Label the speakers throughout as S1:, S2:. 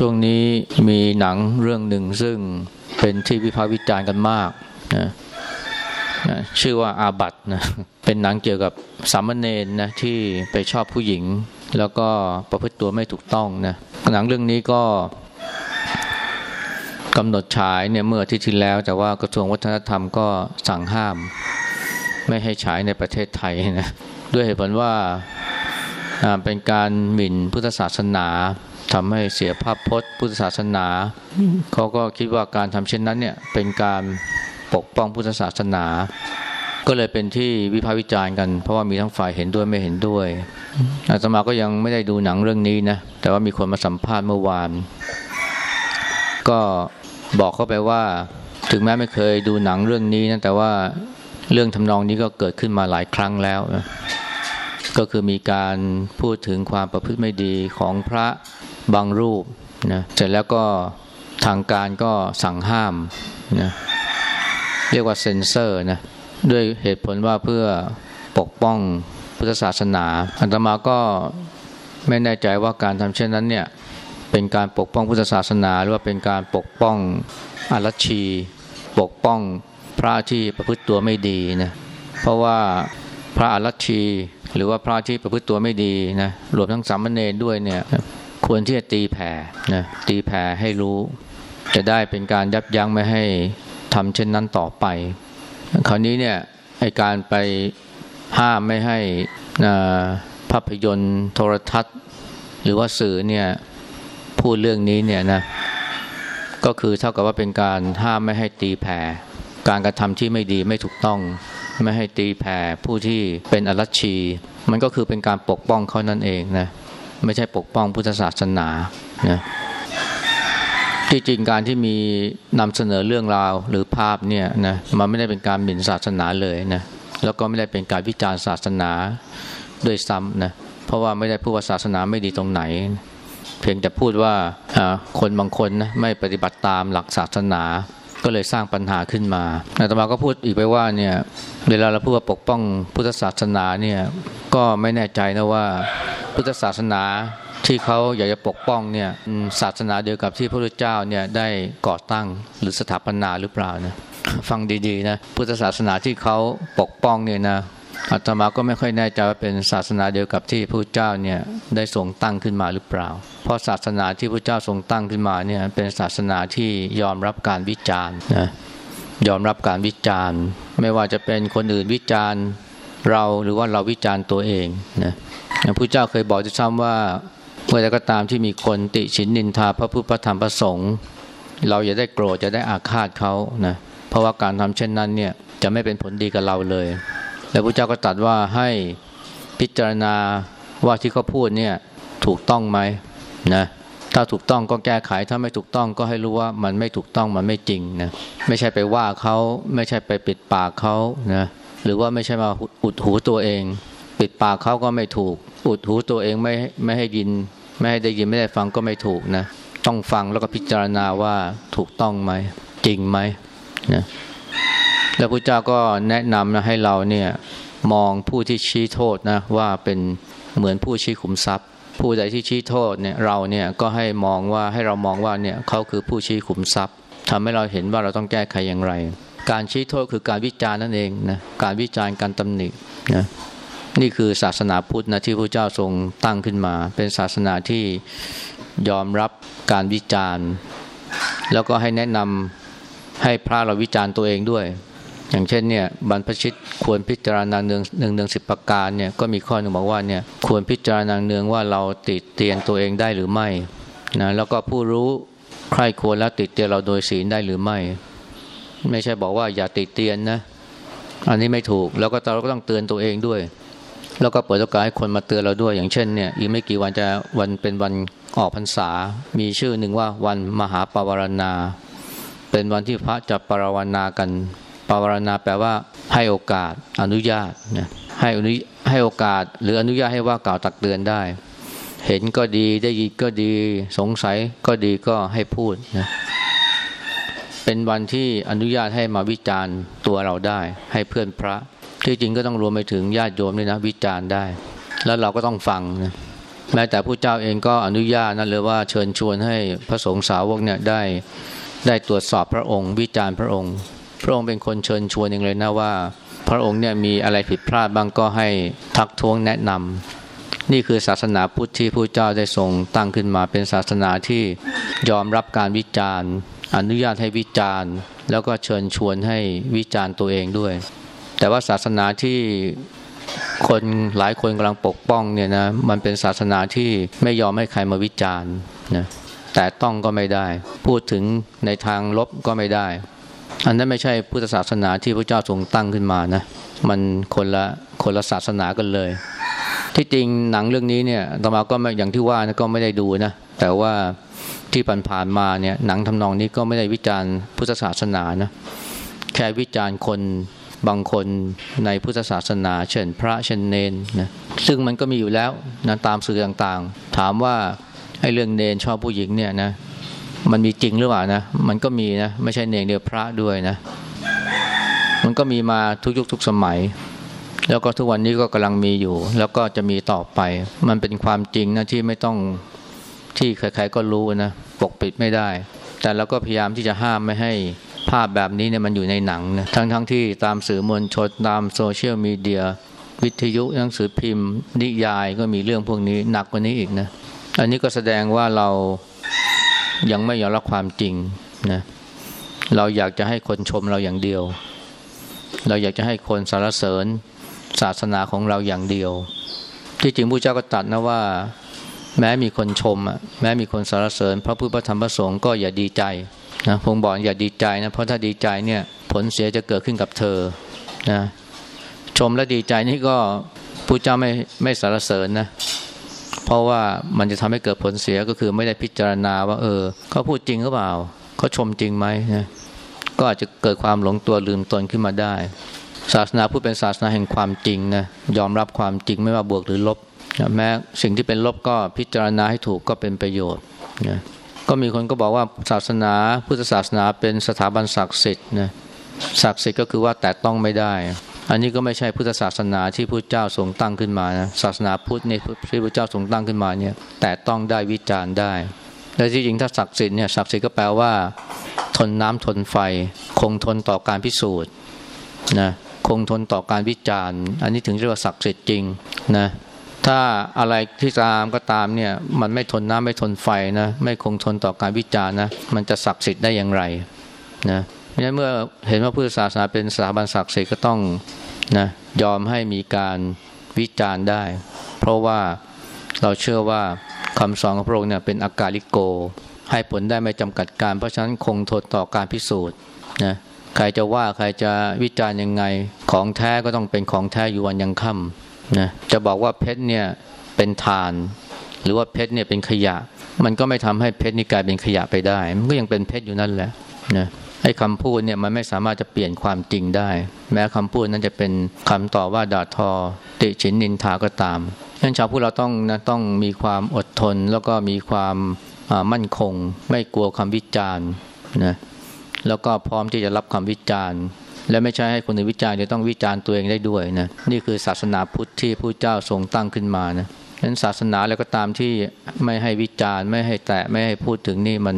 S1: ช่วงนี้มีหนังเรื่องหนึ่งซึ่งเป็นที่วิพากษ์วิจารณ์กันมากนะนะชื่อว่าอาบัตนะเป็นหนังเกี่ยวกับสามเณรนะที่ไปชอบผู้หญิง แล้วก็ประพฤติตัวไม่ถูกต้องนะหนังเรื่องนี้ก็กำหนดฉายเนี่ยเมื่อที่ที่แล้ว แต่ว่ากระทรวงวัฒนธรรมก็สั่งห้าม ไม่ให้ฉายในประเทศไทยนะด้วยเหตุผลว่าเป็นการหมิ่นพุทธศาสนา ทำให้เสียภาพพจน์ พุทธศาสนา เขาก็คิดว่าการทำเช่นนั้นเนี่ยเป็นการปกป้องพุทธศาสนา ก็เลยเป็นที่วิพากษ์วิจารณ์กัน เพราะว่ามีทั้งฝ่ายเห็นด้วยไม่เห็นด้วยอาตมาก็ยังไม่ได้ดูหนังเรื่องนี้นะแต่ว่ามีคนมาสัมภาษณ์เมื่อวาน ก็บอกเขาไปว่า ถึงแม้ไม่เคยดูหนังเรื่องนี้นะแต่ว่าเรื่องทำนองนี้ก็เกิดขึ้นมาหลายครั้งแล้วนะก็คือมีการพูดถึงความประพฤติไม่ดีของพระ บางรูปนะเสร็จแล้วก็ทางการก็สั่งห้ามนะเรียกว่าเซนเซอร์นะด้วยเหตุผลว่าเพื่อปกป้องพุทธศาสนาอัตมาก็ไม่แน่ใจว่าการทำเช่นนั้นเนี่ยเป็นการปกป้องพุทธศาสนา หรือว่าเป็นการปกป้องอารัชี ปกป้องพระที่ประพฤติตัวไม่ดีนะเพราะว่าพระอารัชีหรือว่าพระที่ประพฤติตัวไม่ดีนะรวมทั้งสามเณรด้วยเนี่ย ควรที่จะตีแผ่นะตีแผ่ให้รู้ จะได้เป็นการยับยั้งไม่ให้ทำเช่นนั้นต่อไป คราวนี้เนี่ยไอการไปห้ามไม่ให้ภาพยนตร์โทรทัศน์ หรือว่าสื่อเนี่ยพูดเรื่องนี้เนี่ยนะก็คือเท่ากับว่าเป็นการห้ามไม่ให้ตีแผ่ การกระทำที่ไม่ดีไม่ถูกต้อง ไม่ให้ตีแผ่ผู้ที่เป็นอรัชชี มันก็คือเป็นการปกป้องเขานั่นเองนะ ไม่ใช่ปกป้องพุทธศาสนานะที่จริงการที่มีนำเสนอเรื่องราวหรือภาพเนี่ยนะมันไม่ได้เป็นการหมิ่นศาสนาเลยนะแล้วก็ไม่ได้เป็นการวิจารณ์ศาสนาด้วยซ้ำนะเพราะว่าไม่ได้พูดว่าศาสนาไม่ดีตรงไหน เพียงแต่พูดว่าคนบางคนนะไม่ปฏิบัติตามหลักศาสนา ก็เลยสร้างปัญหาขึ้นมาอาตมาก็พูดอีกไปว่าเนี่ยเวลาเราพูดว่าปกป้องพุทธศาสนาเนี่ยก็ไม่แน่ใจนะว่าพุทธศาสนาที่เขาอยากจะปกป้องเนี่ยศาสนาเดียวกับที่พระพุทธเจ้าเนี่ยได้ก่อตั้งหรือสถาปนาหรือเปล่านะฟังดีๆนะพุทธศาสนาที่เขาปกป้องเนี่ยนะ อาตมาก็ไม่ค่อยแน่ใจว่าเป็นศาสนาเดียวกับที่พระเจ้าเนี่ยได้ทรงตั้งขึ้นมาหรือเปล่า เพราะศาสนาที่พระเจ้าทรงตั้งขึ้นมาเนี่ยเป็นศาสนาที่ยอมรับการวิจารณ์นะยอมรับการวิจารณ์ ไม่ว่าจะเป็นคนอื่นวิจารณ์เราหรือว่าเราวิจารณ์ตัวเองนะพระเจ้าเคยบอกจะซ้ำว่าเมื่อใดก็ตามที่มีคนติชินนินทาพระพุทธพระธรรมพระสงฆ์เราอย่าได้โกรธจะได้อาฆาตเขานะเพราะว่าการทำเช่นนั้นเนี่ยจะไม่เป็นผลดีกับเราเลย แล้วพระเจ้าก็ตรัสว่าให้พิจารณาว่าที่เขาพูดเนี่ยถูกต้องไหมนะถ้าถูกต้องก็แก้ไขถ้าไม่ถูกต้องก็ให้รู้ว่ามันไม่ถูกต้องมันไม่จริงนะไม่ใช่ไปว่าเขาไม่ใช่ไปปิดปากเขานะหรือว่าไม่ใช่มาอุดหูตัวเอง ปิดปากเขาก็ไม่ถูก อุดหูตัวเองไม่ไม่ให้ยิน ไม่ให้ได้ยินไม่ได้ฟังก็ไม่ถูกนะต้องฟังแล้วก็พิจารณาว่าถูกต้องไหมจริงไหมนะ แล้วพระเจ้าก็แนะนำนะให้เราเนี่ยมองผู้ที่ชี้โทษนะว่าเป็นเหมือนผู้ชี้ขุมทรัพย์ ผู้ใดที่ชี้โทษเนี่ยเราเนี่ยก็ให้มองว่าให้เรามองว่าเนี่ยเขาคือผู้ชี้ขุมทรัพย์ทำให้เราเห็นว่าเราต้องแก้ไขอย่างไร การชี้โทษคือการวิจารณ์นั่นเองนะการวิจารณ์การตำหนินะนี่คือศาสนาพุทธนะที่พระเจ้าทรงตั้งขึ้นมา เป็นศาสนาที่ยอมรับการวิจารณ์ แล้วก็ให้แนะนำให้พระเราวิจารณ์ตัวเองด้วย อย่างเช่นเนี่ยบรรพชิตควรพิจารณาเนืองหนึ่งเนืองสิบประการเนี่ยก็มีข้อหนึ่งบอกว่าเนี่ยควรพิจารณาเนืองว่าเราติดเตียนตัวเองได้หรือไม่นะแล้วก็ผู้รู้ใครควรแล้วติดเตียนเราโดยศีลได้หรือไม่ ไม่ใช่บอกว่าอย่าติดเตียนนะ อันนี้ไม่ถูกแล้วก็เราก็ต้องเตือนตัวเองด้วย แล้วก็เปิดโอกาสให้คนมาเตือนเราด้วย อย่างเช่นเนี่ยอีกไม่กี่วันจะวันเป็นวันออกพรรษา มีชื่อหนึ่งว่าวันมหาปวารณา เป็นวันที่พระจะปราวนากัน ปวารณาแปลว่าให้โอกาสอนุญาตนะให้อนุให้โอกาส หรืออนุญาตให้ว่ากล่าวตักเตือนได้ เห็นก็ดีได้ยินก็ดีสงสัยก็ดีก็ให้พูดนะเป็นวันที่อนุญาตให้มาวิจารณ์ตัวเราได้ ให้เพื่อนพระ ที่จริงก็ต้องรวมไปถึงญาติโยมด้วยนะวิจารณ์ได้ แล้วเราก็ต้องฟังนะแม้แต่ผู้เจ้าเองก็อนุญาตนะเลยว่าเชิญชวนให้พระสงฆ์สาวกเนี่ยได้ได้ตรวจสอบพระองค์ วิจารณ์พระองค์ ระองค์เป็นคนเชิญชวนเองเลยนะว่า พระองค์เนี่ยมีอะไรผิดพลาดบ้างก็ให้ทักท้วงแนะนำนี่คือศาสนาพุทธที่ผู้เจ้าได้ทรงตั้งขึ้นมาเป็นศาสนาที่ยอมรับการวิจารณ์ อนุญาตให้วิจารณ์ แล้วก็เชิญชวนให้วิจารณ์ตัวเองด้วย แต่ว่าศาสนาที่คนหลายคนกำลังปกป้องเนี่ยนะมันเป็นศาสนาที่ไม่ยอมให้ใครมาวิจารณ์นะแต่ต้องก็ไม่ได้ พูดถึงในทางลบก็ไม่ได้ อันนั้นไม่ใช่พุทธศาสนาที่พระเจ้าทรงตั้งขึ้นมานะ มันคนละคนละศาสนากันเลย ที่จริงหนังเรื่องนี้เนี่ยต่อมาก็อย่างที่ว่านะก็ไม่ได้ดูนะ แต่ว่าที่ผ่านๆมาเนี่ยหนังทำนองนี้ก็ไม่ได้วิจารณ์พุทธศาสนานะ แค่วิจารณ์คนบางคนในพุทธศาสนา เช่นพระเช่นเนนนะซึ่งมันก็มีอยู่แล้วนะตามสื่อต่างๆ ถามว่าไอ้เรื่องเนนชอบผู้หญิงเนี่ยนะ มันมีจริงหรือเปล่านะ มันก็มีนะ ไม่ใช่เนนเดียวพระด้วยนะ มันก็มีมาทุกยุคทุกสมัย แล้วก็ทุกวันนี้ก็กำลังมีอยู่ แล้วก็จะมีต่อไป มันเป็นความจริงนะที่ไม่ต้องที่ใครๆก็รู้นะ ปกปิดไม่ได้ แต่เราก็พยายามที่จะห้ามไม่ให้ภาพแบบนี้เนี่ยมันอยู่ในหนังนะ ทั้งทั้งที่ตามสื่อมวลชนตามโซเชียลมีเดียวิทยุหนังสือพิมพ์ นิยายก็มีเรื่องพวกนี้หนักกว่านี้อีกนะ อันนี้ก็แสดงว่าเรา ยังไม่ยอมรับความจริงนะเราอยากจะให้คนชมเราอย่างเดียว เราอยากจะให้คนสรรเสริญศาสนาของเราอย่างเดียว ที่จริงผู้เจ้าก็ตัดนะว่า แม้มีคนชมอะแม้มีคนสรรเสริญ พระพุทธธรรมประสงค์ก็อย่าดีใจนะพงบอกอย่าดีใจนะเพราะถ้าดีใจเนี่ยผลเสียจะเกิดขึ้นกับเธอนะชมและดีใจนี่ก็ผู้เจ้าไม่ไม่สรรเสริญนะ เพราะว่ามันจะทำให้เกิดผลเสียก็คือไม่ได้พิจารณาว่าเออเขาพูดจริงหรือเปล่าเขาชมจริงไหมนะก็อาจจะเกิดความหลงตัวลืมตนขึ้นมาได้ ศาสนาพูดเป็นศาสนาแห่งความจริงนะยอมรับความจริงไม่ว่าบวกหรือลบแม้สิ่งที่เป็นลบก็พิจารณาให้ถูกก็เป็นประโยชน์นะก็มีคนก็บอกว่าศาสนาพุทธศาสนาเป็นสถาบันศักดิ์สิทธิ์นะศักดิ์สิทธิ์ก็คือว่าแต่ต้องไม่ได้ อันนี้ก็ไม่ใช่พุทธศาสนาที่พระเจ้าทรงตั้งขึ้นมานะศาสนาพุทธนี่ที่พระเจ้าทรงตั้งขึ้นมาเนี่ยแต่ต้องได้วิจารณ์ได้และที่จริงถ้าศักดิ์สิทธิ์เนี่ยศักดิ์สิทธิ์ก็แปลว่า ทนน้ำทนไฟ คงทนต่อการพิสูจน์นะคงทนต่อการวิจารณ์ อันนี้ถึงเรียกว่าศักดิ์สิทธิ์จริงนะถ้าอะไรที่ตามก็ตามเนี่ยมันไม่ทนน้ำไม่ทนไฟนะไม่คงทนต่อการวิจารณ์นะมันจะศักดิ์สิทธิ์ได้อย่างไรนะ ฉะนั้นเมื่อเห็นว่าพุทธศาสนาเป็นสถาบันศักดิ์สิทธิ์ก็ต้องนะยอมให้มีการวิจารณ์ได้ เพราะว่าเราเชื่อว่าคำสอนของพระองค์เนี่ยเป็นอากาลิโก ให้ผลได้ไม่จำกัดการ เพราะฉะนั้นคงทนต่อการพิสูจน์นะใครจะว่าใครจะวิจารณ์ยังไงของแท้ก็ต้องเป็นของแท้อยู่วันยังค่ำนะจะบอกว่าเพชรเนี่ยเป็นทาน หรือว่าเพชรเนี่ยเป็นขยะ มันก็ไม่ทำให้เพชรนี่กลายเป็นขยะไปได้ มันก็ยังเป็นเพชรอยู่นั่นแหละนะ ไอ้คำพูดเนี่ยมันไม่สามารถจะเปลี่ยนความจริงได้ แม้คำพูดนั้นจะเป็นคำต่อว่าด่าทอ ติฉินนินทาก็ตามฉะนั้นชาวพุทธเราต้องนะต้องมีความอดทน แล้วก็มีความมั่นคง ไม่กลัวคำวิจารณ์นะแล้วก็พร้อมที่จะรับคำวิจารณ์ และไม่ใช่ให้คนอื่นวิจารณ์จะต้องวิจารณ์ตัวเองได้ด้วยนะนี่คือศาสนาพุทธที่ผู้เจ้าทรงตั้งขึ้นมานะนั้นศาสนาแล้วก็ตามที่ไม่ให้วิจารณ์ ไม่ให้แตะไม่ให้พูดถึงนี่มัน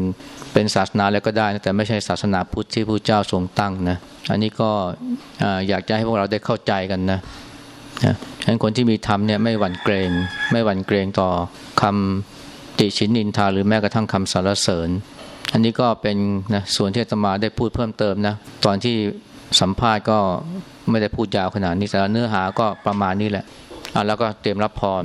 S1: เป็นศาสนาแล้วก็ได้นะแต่ไม่ใช่ศาสนาพุทธที่ผู้เจ้าทรงตั้งนะอันนี้ก็อยากจะให้พวกเราได้เข้าใจกันนะนะฉะนั้นคนที่มีธรรมเนี่ยไม่หวั่นเกรง ไม่หวั่นเกรงต่อคำติชินนินทาหรือแม้กระทั่งคำสรรเสริญ อันนี้ก็เป็นนะส่วนที่ตมาได้พูดเพิ่มเติมนะตอนที่สัมภาษณ์ก็ไม่ได้พูดยาวขนาดนี้แต่เนื้อหาก็ประมาณนี้แหละแล้วก็เตรียมรับพร